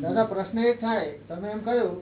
દાદા પ્રશ્ન એ થાય તમે એમ કહ્યું